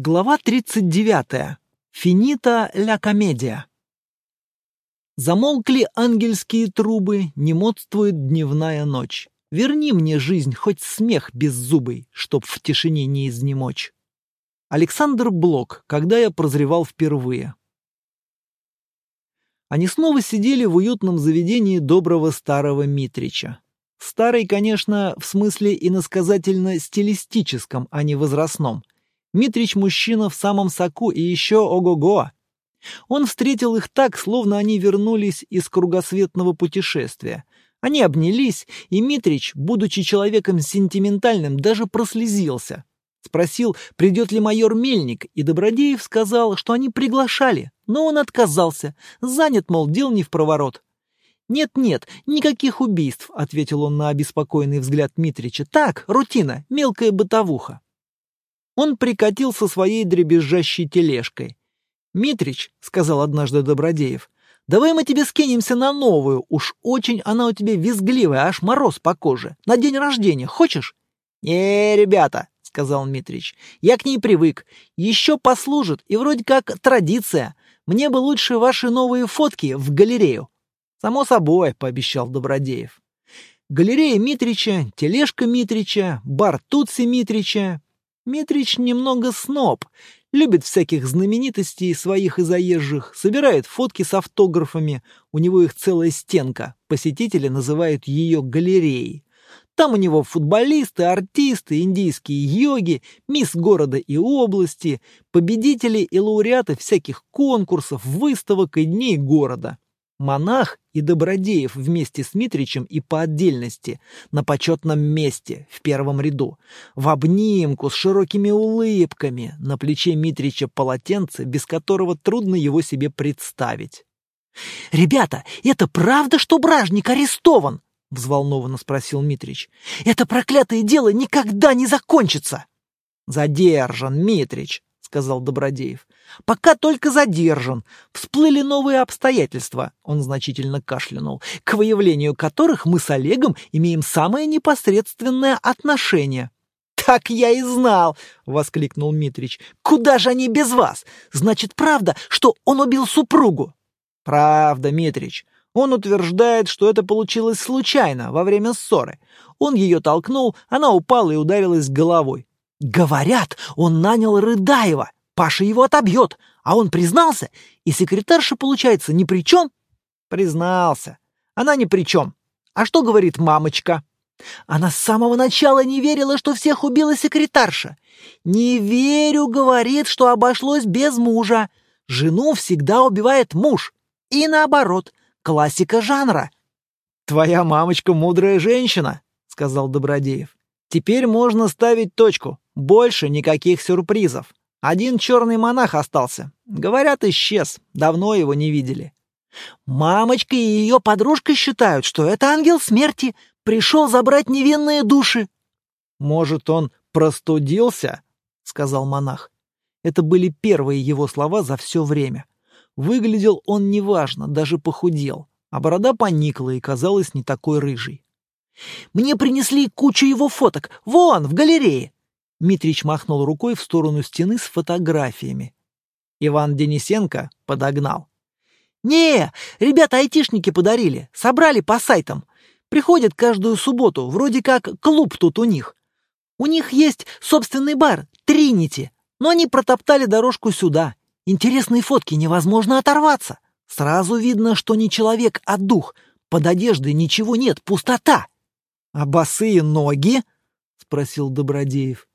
Глава 39. Финита ля комедия. Замолкли ангельские трубы, не модствует дневная ночь. Верни мне жизнь, хоть смех беззубый, чтоб в тишине не изнемочь. Александр Блок, когда я прозревал впервые. Они снова сидели в уютном заведении доброго старого Митрича. Старый, конечно, в смысле иносказательно-стилистическом, а не возрастном — Митрич мужчина в самом соку и еще ого-го. Он встретил их так, словно они вернулись из кругосветного путешествия. Они обнялись, и Митрич, будучи человеком сентиментальным, даже прослезился. Спросил, придет ли майор Мельник, и Добродеев сказал, что они приглашали, но он отказался. Занят, мол, дел не в проворот. «Нет-нет, никаких убийств», — ответил он на обеспокоенный взгляд Митрича. «Так, рутина, мелкая бытовуха». Он прикатил со своей дребезжащей тележкой. «Митрич», — сказал однажды Добродеев, — «давай мы тебе скинемся на новую, уж очень она у тебя визгливая, аж мороз по коже. На день рождения, хочешь?» «Не, ребята», — сказал Митрич, — «я к ней привык. Еще послужит, и вроде как традиция. Мне бы лучше ваши новые фотки в галерею». «Само собой», — пообещал Добродеев. Галерея Митрича, тележка Митрича, бар Тутси Митрича, Митрич немного сноб, любит всяких знаменитостей своих и заезжих, собирает фотки с автографами, у него их целая стенка, посетители называют ее галереей. Там у него футболисты, артисты, индийские йоги, мисс города и области, победители и лауреаты всяких конкурсов, выставок и дней города. Монах и Добродеев вместе с Митричем и по отдельности, на почетном месте, в первом ряду, в обнимку, с широкими улыбками, на плече Митрича полотенце, без которого трудно его себе представить. «Ребята, это правда, что Бражник арестован?» — взволнованно спросил Митрич. «Это проклятое дело никогда не закончится!» «Задержан, Митрич!» Сказал Добродеев. «Пока только задержан. Всплыли новые обстоятельства», — он значительно кашлянул, «к выявлению которых мы с Олегом имеем самое непосредственное отношение». «Так я и знал!» — воскликнул Митрич. «Куда же они без вас? Значит, правда, что он убил супругу?» «Правда, Митрич. Он утверждает, что это получилось случайно, во время ссоры. Он ее толкнул, она упала и ударилась головой. Говорят, он нанял Рыдаева. Паша его отобьет. А он признался, и секретарша, получается, ни при чем? Признался. Она ни при чем. А что говорит мамочка? Она с самого начала не верила, что всех убила секретарша. «Не верю», — говорит, что обошлось без мужа. Жену всегда убивает муж. И наоборот, классика жанра. «Твоя мамочка мудрая женщина», — сказал Добродеев. «Теперь можно ставить точку. Больше никаких сюрпризов. Один черный монах остался. Говорят, исчез. Давно его не видели. Мамочка и ее подружка считают, что это ангел смерти. Пришел забрать невинные души. Может, он простудился? Сказал монах. Это были первые его слова за все время. Выглядел он неважно, даже похудел, а борода поникла и казалась не такой рыжей. «Мне принесли кучу его фоток. Вон, в галерее. Митрич махнул рукой в сторону стены с фотографиями. Иван Денисенко подогнал. «Не, ребята айтишники подарили, собрали по сайтам. Приходят каждую субботу, вроде как клуб тут у них. У них есть собственный бар, Тринити, но они протоптали дорожку сюда. Интересные фотки, невозможно оторваться. Сразу видно, что не человек, а дух. Под одеждой ничего нет, пустота. «А босые ноги?» — спросил Добродеев.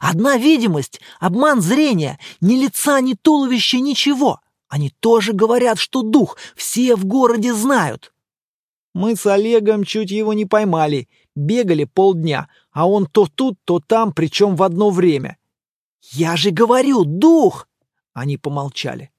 Одна видимость, обман зрения, ни лица, ни туловища, ничего. Они тоже говорят, что дух, все в городе знают. Мы с Олегом чуть его не поймали, бегали полдня, а он то тут, то там, причем в одно время. «Я же говорю, дух!» Они помолчали.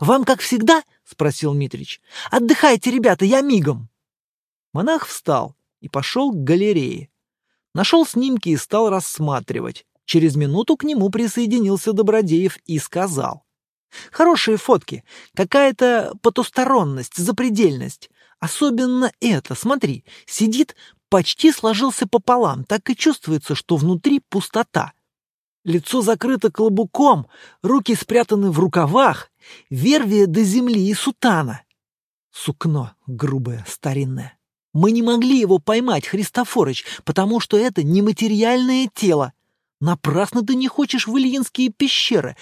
«Вам как всегда?» — спросил Митрич. «Отдыхайте, ребята, я мигом». Монах встал и пошел к галерее. Нашел снимки и стал рассматривать. Через минуту к нему присоединился Добродеев и сказал. «Хорошие фотки. Какая-то потусторонность, запредельность. Особенно это, смотри, сидит, почти сложился пополам, так и чувствуется, что внутри пустота. лицо закрыто клобуком, руки спрятаны в рукавах, вервия до земли и сутана. Сукно грубое, старинное. Мы не могли его поймать, Христофорыч, потому что это нематериальное тело. Напрасно ты не хочешь в Ильинские пещеры.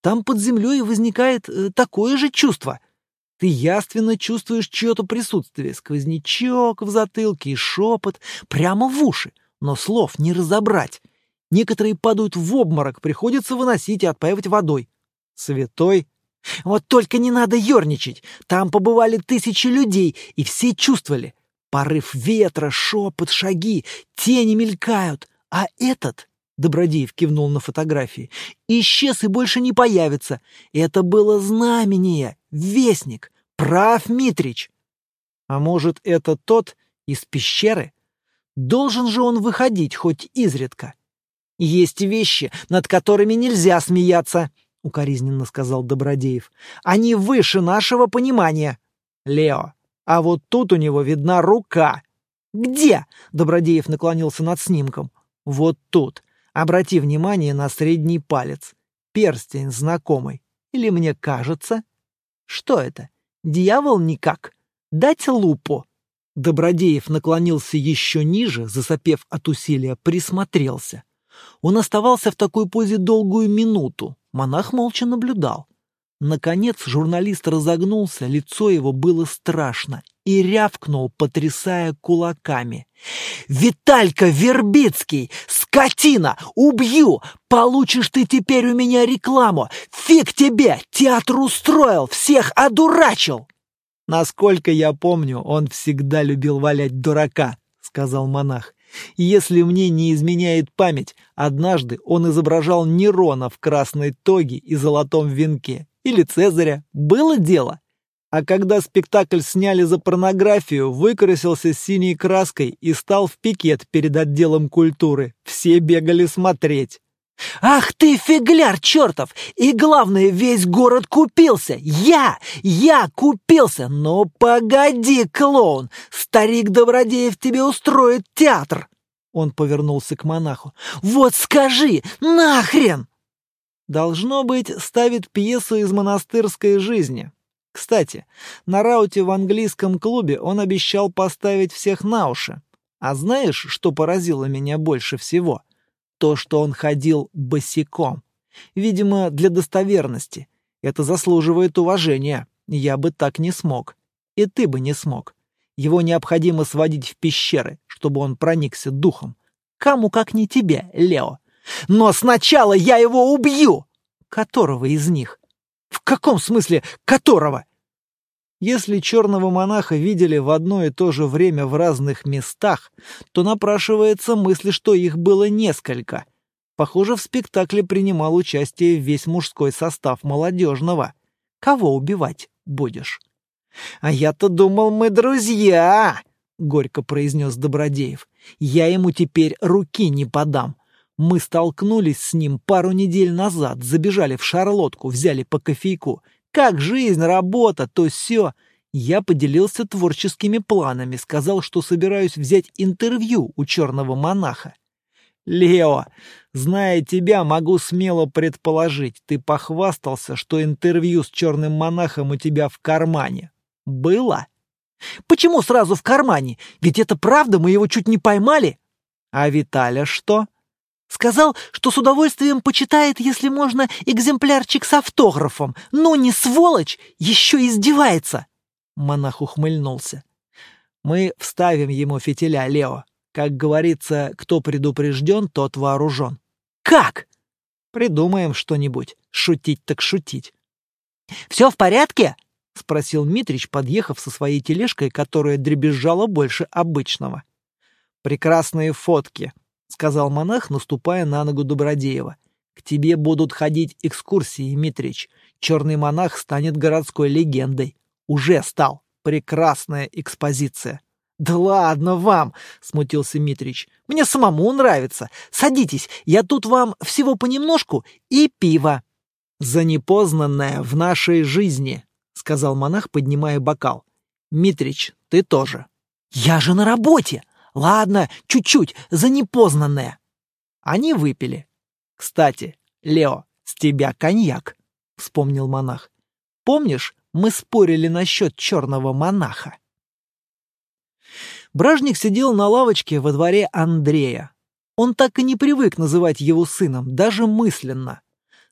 Там под землей возникает э, такое же чувство. Ты яственно чувствуешь чье-то присутствие, сквознячок в затылке и шепот прямо в уши, но слов не разобрать. Некоторые падают в обморок, приходится выносить и отпаивать водой. Святой. Вот только не надо ерничать. Там побывали тысячи людей, и все чувствовали. Порыв ветра, шепот, шаги, тени мелькают. А этот, Добродеев кивнул на фотографии, исчез и больше не появится. Это было знамение, вестник. Прав Митрич. А может, это тот из пещеры? Должен же он выходить хоть изредка. Есть вещи, над которыми нельзя смеяться, укоризненно сказал Добродеев. Они выше нашего понимания. Лео, а вот тут у него видна рука. Где? Добродеев наклонился над снимком. Вот тут. Обрати внимание на средний палец. Перстень знакомый. Или мне кажется? Что это? Дьявол никак. Дать лупу. Добродеев наклонился еще ниже, засопев от усилия, присмотрелся. Он оставался в такой позе долгую минуту. Монах молча наблюдал. Наконец журналист разогнулся, лицо его было страшно, и рявкнул, потрясая кулаками. «Виталька Вербицкий! Скотина! Убью! Получишь ты теперь у меня рекламу! Фиг тебе! Театр устроил! Всех одурачил!» «Насколько я помню, он всегда любил валять дурака», — сказал монах. «Если мне не изменяет память, однажды он изображал Нерона в красной тоге и золотом венке или Цезаря. Было дело. А когда спектакль сняли за порнографию, выкрасился синей краской и стал в пикет перед отделом культуры. Все бегали смотреть. «Ах ты, фигляр чертов! И главное, весь город купился! Я! Я купился! Но погоди, клоун! Старик Добродеев тебе устроит театр!» Он повернулся к монаху. «Вот скажи, нахрен!» Должно быть, ставит пьесу из монастырской жизни. Кстати, на рауте в английском клубе он обещал поставить всех на уши. А знаешь, что поразило меня больше всего? То, что он ходил босиком. Видимо, для достоверности. Это заслуживает уважения. Я бы так не смог. И ты бы не смог. Его необходимо сводить в пещеры, чтобы он проникся духом. Кому как не тебе, Лео. Но сначала я его убью! Которого из них? В каком смысле которого? Если черного монаха видели в одно и то же время в разных местах, то напрашивается мысль, что их было несколько. Похоже, в спектакле принимал участие весь мужской состав молодежного. Кого убивать будешь? А я-то думал, мы друзья, — горько произнес Добродеев. Я ему теперь руки не подам. Мы столкнулись с ним пару недель назад, забежали в шарлотку, взяли по кофейку. Как жизнь, работа, то все. Я поделился творческими планами, сказал, что собираюсь взять интервью у черного монаха. «Лео, зная тебя, могу смело предположить, ты похвастался, что интервью с черным монахом у тебя в кармане. Было?» «Почему сразу в кармане? Ведь это правда, мы его чуть не поймали». «А Виталя что?» Сказал, что с удовольствием почитает, если можно, экземплярчик с автографом. Ну, не сволочь, еще издевается. Монах ухмыльнулся. Мы вставим ему фитиля, Лео. Как говорится, кто предупрежден, тот вооружен. Как? Придумаем что-нибудь. Шутить так шутить. Все в порядке? — спросил Митрич, подъехав со своей тележкой, которая дребезжала больше обычного. «Прекрасные фотки», — сказал монах, наступая на ногу Добродеева. «К тебе будут ходить экскурсии, Митрич. Черный монах станет городской легендой. Уже стал. Прекрасная экспозиция». «Да ладно вам!» — смутился Митрич. «Мне самому нравится. Садитесь, я тут вам всего понемножку и пиво». «За непознанное в нашей жизни», — сказал монах, поднимая бокал. «Митрич, ты тоже». «Я же на работе!» Ладно, чуть-чуть, за непознанное. Они выпили. Кстати, Лео, с тебя коньяк, вспомнил монах. Помнишь, мы спорили насчет черного монаха? Бражник сидел на лавочке во дворе Андрея. Он так и не привык называть его сыном, даже мысленно.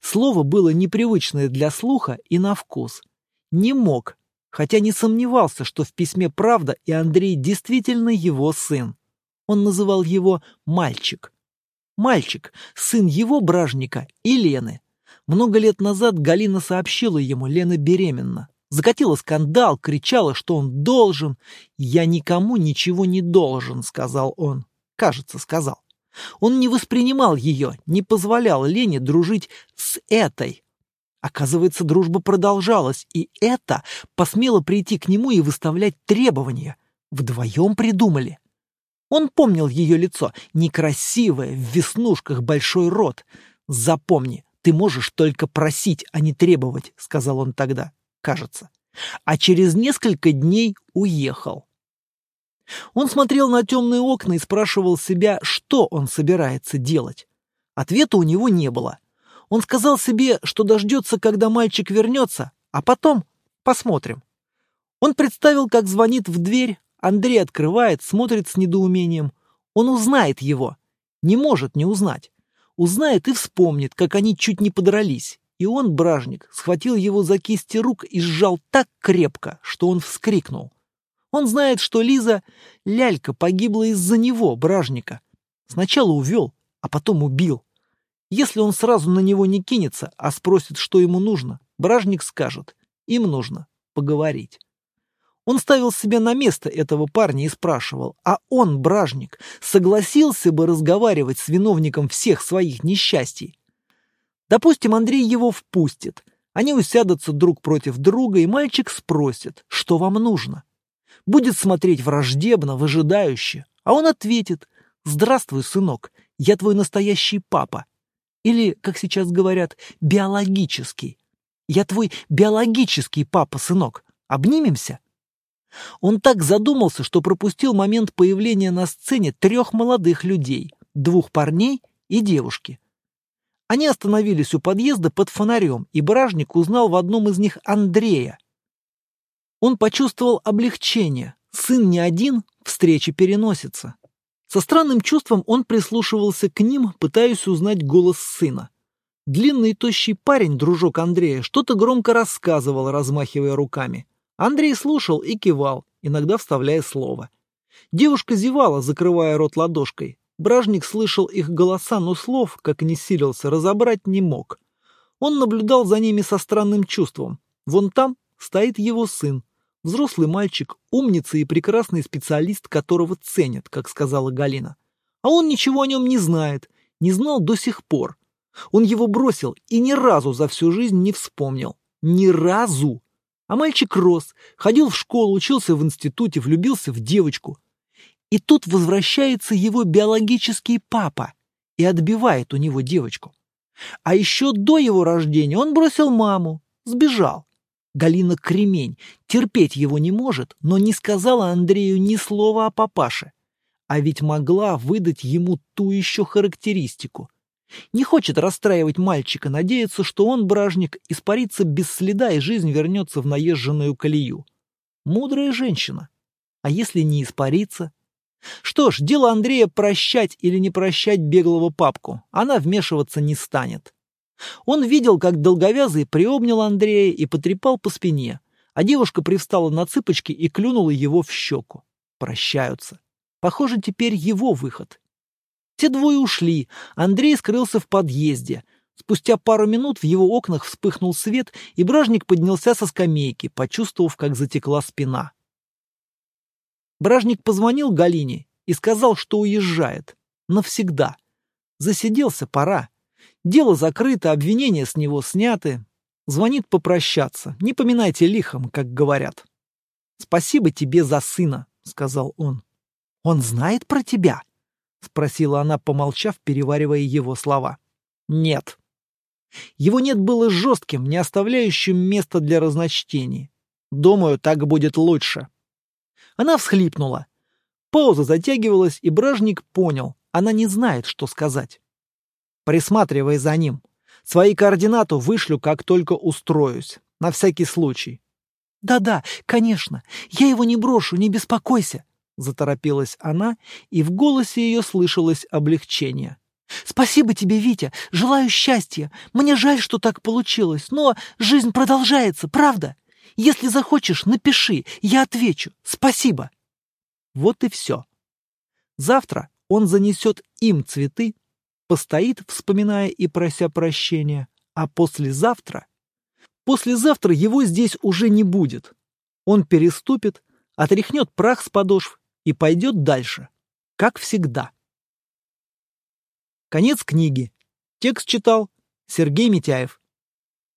Слово было непривычное для слуха и на вкус. Не мог, хотя не сомневался, что в письме правда, и Андрей действительно его сын. Он называл его «мальчик». Мальчик, сын его бражника и Лены. Много лет назад Галина сообщила ему, Лена беременна. Закатила скандал, кричала, что он должен. «Я никому ничего не должен», — сказал он. Кажется, сказал. Он не воспринимал ее, не позволял Лене дружить с этой. Оказывается, дружба продолжалась, и это посмело прийти к нему и выставлять требования. Вдвоем придумали. Он помнил ее лицо, некрасивое, в веснушках большой рот. «Запомни, ты можешь только просить, а не требовать», — сказал он тогда, кажется. А через несколько дней уехал. Он смотрел на темные окна и спрашивал себя, что он собирается делать. Ответа у него не было. Он сказал себе, что дождется, когда мальчик вернется, а потом посмотрим. Он представил, как звонит в дверь, Андрей открывает, смотрит с недоумением. Он узнает его. Не может не узнать. Узнает и вспомнит, как они чуть не подрались. И он, бражник, схватил его за кисти рук и сжал так крепко, что он вскрикнул. Он знает, что Лиза, лялька, погибла из-за него, бражника. Сначала увел, а потом убил. Если он сразу на него не кинется, а спросит, что ему нужно, бражник скажет, им нужно поговорить. Он ставил себя на место этого парня и спрашивал, а он, бражник, согласился бы разговаривать с виновником всех своих несчастий? Допустим, Андрей его впустит. Они усядутся друг против друга, и мальчик спросит, что вам нужно будет смотреть враждебно, выжидающе, а он ответит «Здравствуй, сынок, я твой настоящий папа». Или, как сейчас говорят, биологический. «Я твой биологический папа, сынок. Обнимемся?» Он так задумался, что пропустил момент появления на сцене трех молодых людей, двух парней и девушки. Они остановились у подъезда под фонарем, и бражник узнал в одном из них Андрея, он почувствовал облегчение. Сын не один, встреча переносится. Со странным чувством он прислушивался к ним, пытаясь узнать голос сына. Длинный тощий парень, дружок Андрея, что-то громко рассказывал, размахивая руками. Андрей слушал и кивал, иногда вставляя слово. Девушка зевала, закрывая рот ладошкой. Бражник слышал их голоса, но слов, как не силился, разобрать не мог. Он наблюдал за ними со странным чувством. Вон там стоит его сын, Взрослый мальчик, умница и прекрасный специалист, которого ценят, как сказала Галина. А он ничего о нем не знает, не знал до сих пор. Он его бросил и ни разу за всю жизнь не вспомнил. Ни разу! А мальчик рос, ходил в школу, учился в институте, влюбился в девочку. И тут возвращается его биологический папа и отбивает у него девочку. А еще до его рождения он бросил маму, сбежал. Галина Кремень терпеть его не может, но не сказала Андрею ни слова о папаше. А ведь могла выдать ему ту еще характеристику. Не хочет расстраивать мальчика, надеется, что он, бражник, испарится без следа и жизнь вернется в наезженную колею. Мудрая женщина. А если не испарится? Что ж, дело Андрея прощать или не прощать беглого папку. Она вмешиваться не станет. Он видел, как долговязый приобнял Андрея и потрепал по спине, а девушка привстала на цыпочки и клюнула его в щеку. Прощаются. Похоже, теперь его выход. Те двое ушли, Андрей скрылся в подъезде. Спустя пару минут в его окнах вспыхнул свет, и бражник поднялся со скамейки, почувствовав, как затекла спина. Бражник позвонил Галине и сказал, что уезжает. Навсегда. Засиделся, пора. Дело закрыто, обвинения с него сняты. Звонит попрощаться. Не поминайте лихом, как говорят. «Спасибо тебе за сына», — сказал он. «Он знает про тебя?» — спросила она, помолчав, переваривая его слова. «Нет». Его «нет» было жестким, не оставляющим места для разночтений. «Думаю, так будет лучше». Она всхлипнула. Пауза затягивалась, и бражник понял, она не знает, что сказать. Присматривай за ним. Свои координаты вышлю, как только устроюсь. На всякий случай. Да-да, конечно. Я его не брошу, не беспокойся. Заторопилась она, и в голосе ее слышалось облегчение. «Спасибо тебе, Витя. Желаю счастья. Мне жаль, что так получилось, но жизнь продолжается, правда? Если захочешь, напиши, я отвечу. Спасибо». Вот и все. Завтра он занесет им цветы, постоит, вспоминая и прося прощения, а послезавтра... Послезавтра его здесь уже не будет. Он переступит, отряхнет прах с подошв и пойдет дальше, как всегда. Конец книги. Текст читал Сергей Митяев.